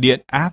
điện áp.